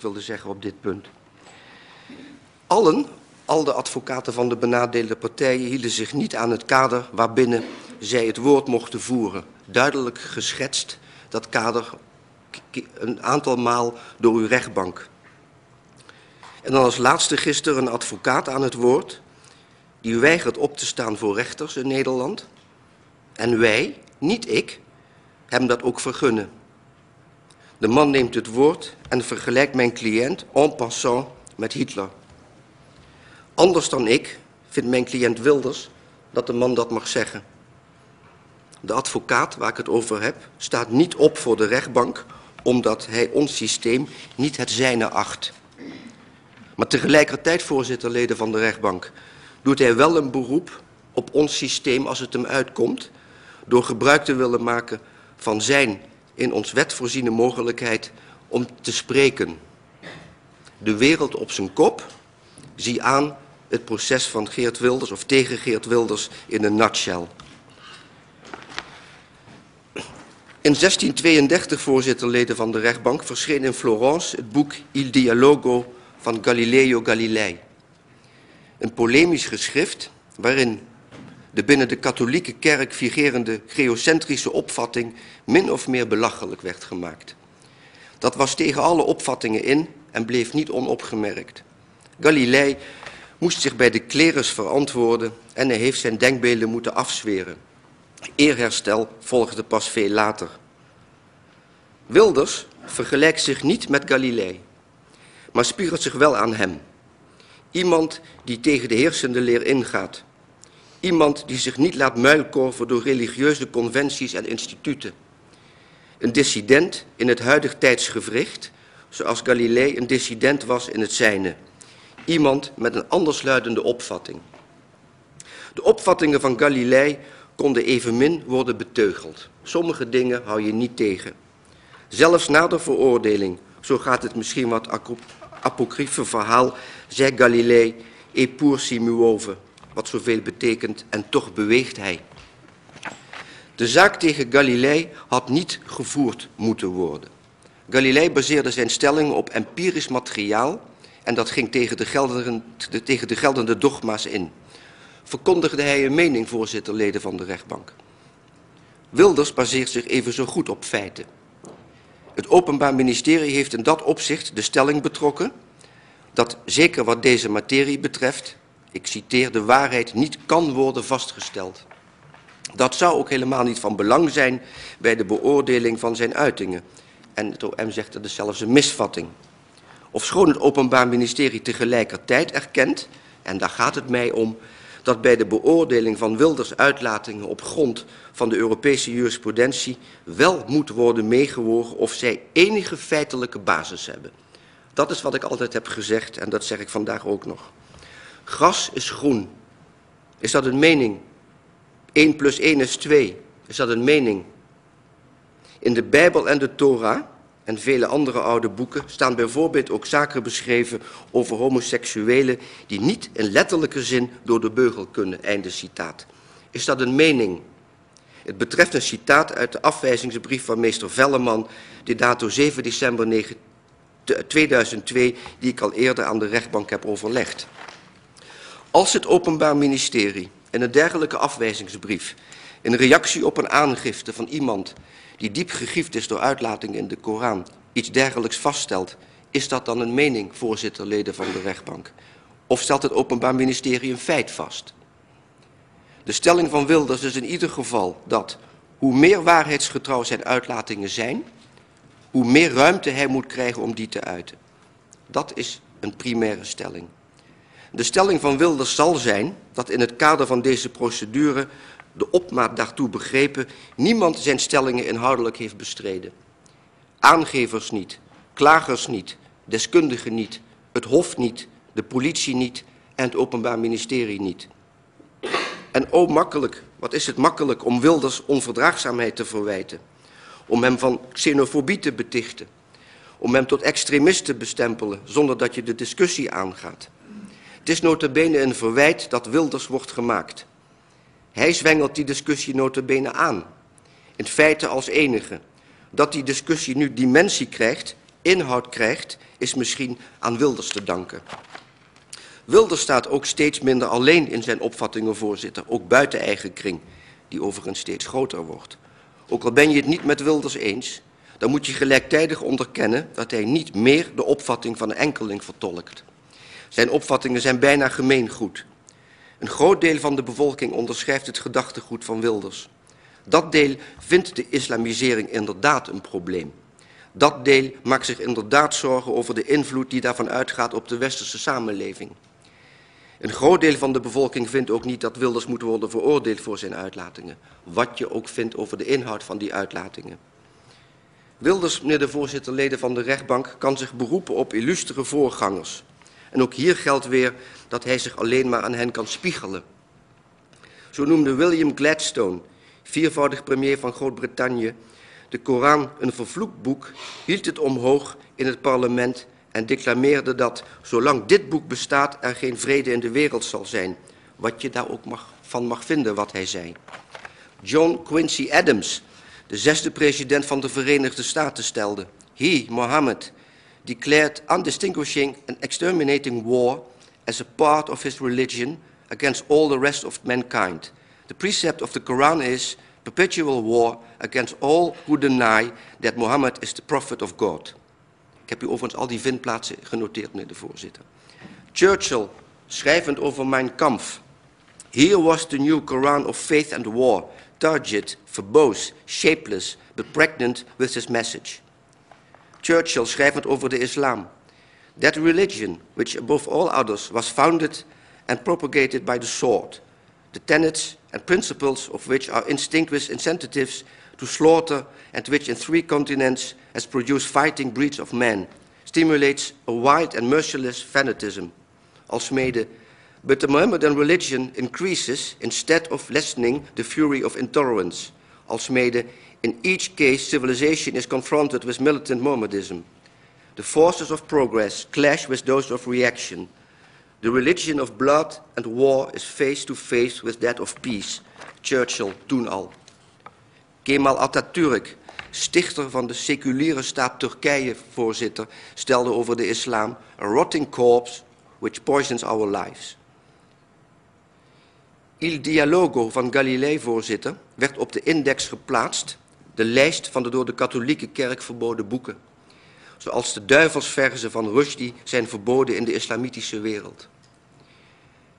wilde zeggen op dit punt. Allen, al de advocaten van de benadeelde partijen, hielden zich niet aan het kader waarbinnen zij het woord mochten voeren. Duidelijk geschetst, dat kader een aantal maal door uw rechtbank. En dan als laatste gisteren een advocaat aan het woord, die weigert op te staan voor rechters in Nederland. En wij, niet ik, hem dat ook vergunnen. De man neemt het woord en vergelijkt mijn cliënt en passant met Hitler. Anders dan ik vindt mijn cliënt Wilders dat de man dat mag zeggen. De advocaat waar ik het over heb staat niet op voor de rechtbank omdat hij ons systeem niet het zijne acht. Maar tegelijkertijd, voorzitter, leden van de rechtbank, doet hij wel een beroep op ons systeem als het hem uitkomt, door gebruik te willen maken van zijn in ons wet voorziene mogelijkheid om te spreken. De wereld op zijn kop, zie aan het proces van Geert Wilders of tegen Geert Wilders in een nutshell. In 1632, voorzitter, leden van de rechtbank, verscheen in Florence het boek Il Dialogo van Galileo Galilei. Een polemisch geschrift waarin de binnen de katholieke kerk vigerende geocentrische opvatting min of meer belachelijk werd gemaakt. Dat was tegen alle opvattingen in en bleef niet onopgemerkt. Galilei moest zich bij de klerus verantwoorden en hij heeft zijn denkbeelden moeten afzweren. Eerherstel volgde pas veel later. Wilders vergelijkt zich niet met Galilei, maar spiegelt zich wel aan hem. Iemand die tegen de heersende leer ingaat. Iemand die zich niet laat muilkorven door religieuze conventies en instituten. Een dissident in het huidig tijdsgevricht, zoals Galilei een dissident was in het zijne. Iemand met een andersluidende opvatting. De opvattingen van Galilei konden evenmin worden beteugeld. Sommige dingen hou je niet tegen. Zelfs na de veroordeling, zo gaat het misschien wat apocryfe verhaal, zei Galilei, e pur si muove, wat zoveel betekent, en toch beweegt hij. De zaak tegen Galilei had niet gevoerd moeten worden. Galilei baseerde zijn stellingen op empirisch materiaal en dat ging tegen de, geldende, tegen de geldende dogma's in. Verkondigde hij een mening, voorzitter, leden van de rechtbank. Wilders baseert zich even zo goed op feiten. Het Openbaar Ministerie heeft in dat opzicht de stelling betrokken dat zeker wat deze materie betreft, ik citeer, de waarheid niet kan worden vastgesteld. Dat zou ook helemaal niet van belang zijn bij de beoordeling van zijn uitingen. En het OM zegt dat is zelfs een misvatting. Ofschoon het Openbaar Ministerie tegelijkertijd erkent, en daar gaat het mij om, dat bij de beoordeling van Wilders uitlatingen op grond van de Europese jurisprudentie wel moet worden meegewogen of zij enige feitelijke basis hebben. Dat is wat ik altijd heb gezegd en dat zeg ik vandaag ook nog. Gras is groen. Is dat een mening? 1 plus 1 is 2. Is dat een mening? In de Bijbel en de Torah en vele andere oude boeken staan bijvoorbeeld ook zaken beschreven over homoseksuelen die niet in letterlijke zin door de beugel kunnen. Einde citaat. Is dat een mening? Het betreft een citaat uit de afwijzingsbrief van meester Velleman, die dato 7 december 2002, die ik al eerder aan de rechtbank heb overlegd. Als het Openbaar Ministerie in een dergelijke afwijzingsbrief, in reactie op een aangifte van iemand die diep gegriefd is door uitlatingen in de Koran, iets dergelijks vaststelt, is dat dan een mening, voorzitter, leden van de rechtbank? Of stelt het Openbaar Ministerie een feit vast? De stelling van Wilders is in ieder geval dat hoe meer waarheidsgetrouw zijn uitlatingen zijn, hoe meer ruimte hij moet krijgen om die te uiten. Dat is een primaire stelling. De stelling van Wilders zal zijn dat in het kader van deze procedure de opmaat daartoe begrepen, niemand zijn stellingen inhoudelijk heeft bestreden. Aangevers niet, klagers niet, deskundigen niet, het Hof niet, de politie niet en het Openbaar Ministerie niet. En o makkelijk, wat is het makkelijk om Wilders onverdraagzaamheid te verwijten, om hem van xenofobie te betichten, om hem tot extremist te bestempelen zonder dat je de discussie aangaat. Het is notabene een verwijt dat Wilders wordt gemaakt. Hij zwengelt die discussie notabene aan. In feite als enige. Dat die discussie nu dimensie krijgt, inhoud krijgt, is misschien aan Wilders te danken. Wilders staat ook steeds minder alleen in zijn opvattingen, voorzitter, ook buiten eigen kring, die overigens steeds groter wordt. Ook al ben je het niet met Wilders eens, dan moet je gelijktijdig onderkennen dat hij niet meer de opvatting van een enkeling vertolkt. Zijn opvattingen zijn bijna gemeengoed. Een groot deel van de bevolking onderschrijft het gedachtegoed van Wilders. Dat deel vindt de islamisering inderdaad een probleem. Dat deel maakt zich inderdaad zorgen over de invloed die daarvan uitgaat op de westerse samenleving. Een groot deel van de bevolking vindt ook niet dat Wilders moet worden veroordeeld voor zijn uitlatingen. Wat je ook vindt over de inhoud van die uitlatingen. Wilders, meneer de voorzitter, leden van de rechtbank, kan zich beroepen op illustere voorgangers. En ook hier geldt weer dat hij zich alleen maar aan hen kan spiegelen. Zo noemde William Gladstone, viervoudig premier van Groot-Brittannië, de Koran een vervloekt boek, hield het omhoog in het parlement en declameerde dat zolang dit boek bestaat er geen vrede in de wereld zal zijn. Wat je daar ook mag, van mag vinden wat hij zei. John Quincy Adams, de zesde president van de Verenigde Staten, stelde: He, Mohammed, declared undistinguishing and exterminating war as a part of his religion against all the rest of mankind. The precept of the Quran is perpetual war against all who deny that Muhammad is the prophet of God. Ik heb u overigens al die vindplaatsen genoteerd, meneer de voorzitter. Churchill, schrijvend over Mein Kampf. Here was the new Quran of faith and war, turgid, verbose, shapeless, but pregnant with his message. Churchill, schrijvend over de islam. That religion, which above all others was founded and propagated by the sword, the tenets and principles of which are instinctive incentives to slaughter and which in three continents has produced fighting breeds of men, stimulates a wild and merciless fanatism. Alsmede, but the Mohammedan religion increases instead of lessening the fury of intolerance. Alsmede, in each case, civilization is confronted with militant Mohammedism. The forces of progress clash with those of reaction. The religion of blood and war is face to face with that of peace. Churchill toen al. Kemal Atatürk, stichter van de seculiere staat Turkije, voorzitter, stelde over de islam: A rotting corpse which poisons our lives. Il Dialogo van Galilei, voorzitter, werd op de index geplaatst, de lijst van de door de katholieke kerk verboden boeken. Zoals de duivelsverzen van Rushdie zijn verboden in de islamitische wereld.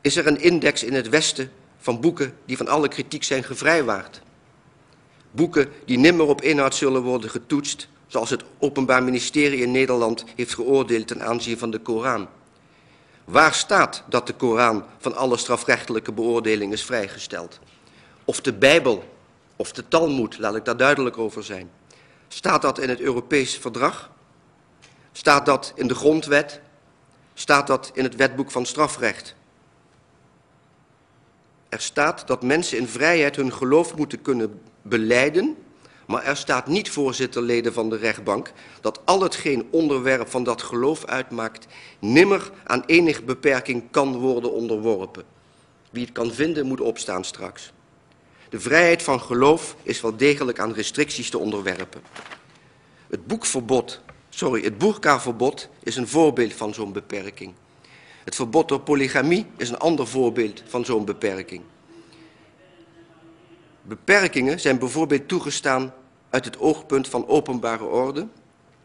Is er een index in het Westen van boeken die van alle kritiek zijn gevrijwaard? Boeken die nimmer op inhoud zullen worden getoetst, zoals het Openbaar Ministerie in Nederland heeft geoordeeld ten aanzien van de Koran. Waar staat dat de Koran van alle strafrechtelijke beoordeling is vrijgesteld? Of de Bijbel, of de Talmud, laat ik daar duidelijk over zijn. Staat dat in het Europees verdrag? Staat dat in de grondwet? Staat dat in het wetboek van strafrecht? Er staat dat mensen in vrijheid hun geloof moeten kunnen beleiden, maar er staat niet, voorzitterleden van de rechtbank, dat al hetgeen onderwerp van dat geloof uitmaakt, nimmer aan enige beperking kan worden onderworpen. Wie het kan vinden, moet opstaan straks. De vrijheid van geloof is wel degelijk aan restricties te onderwerpen. Het boekverbod, sorry, het boerkaverbod is een voorbeeld van zo'n beperking. Het verbod door polygamie is een ander voorbeeld van zo'n beperking. Beperkingen zijn bijvoorbeeld toegestaan uit het oogpunt van openbare orde,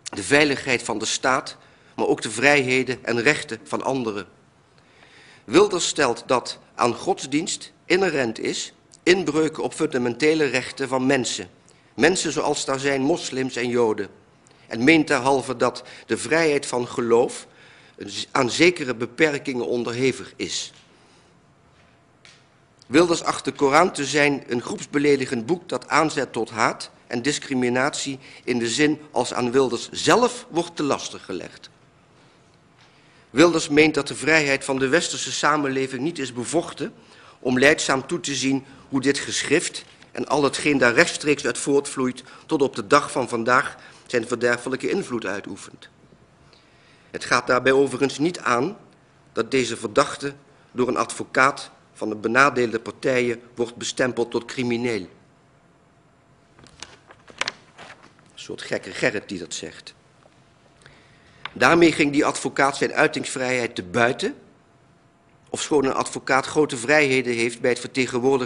de veiligheid van de staat, maar ook de vrijheden en rechten van anderen. Wilders stelt dat aan godsdienst inherent is inbreuken op fundamentele rechten van mensen. Mensen zoals daar zijn moslims en joden. En meent derhalve dat de vrijheid van geloof aan zekere beperkingen onderhevig is. Wilders acht de Koran te zijn een groepsbeledigend boek dat aanzet tot haat en discriminatie in de zin als aan Wilders zelf wordt te lastig gelegd. Wilders meent dat de vrijheid van de westerse samenleving niet is bevochten om leidzaam toe te zien hoe dit geschrift en al hetgeen daar rechtstreeks uit voortvloeit tot op de dag van vandaag zijn verderfelijke invloed uitoefent. Het gaat daarbij overigens niet aan dat deze verdachte door een advocaat van de benadeelde partijen wordt bestempeld tot crimineel. Een soort gekke Gerrit die dat zegt. Daarmee ging die advocaat zijn uitingsvrijheid te buiten, ofschoon een advocaat grote vrijheden heeft bij het vertegenwoordigen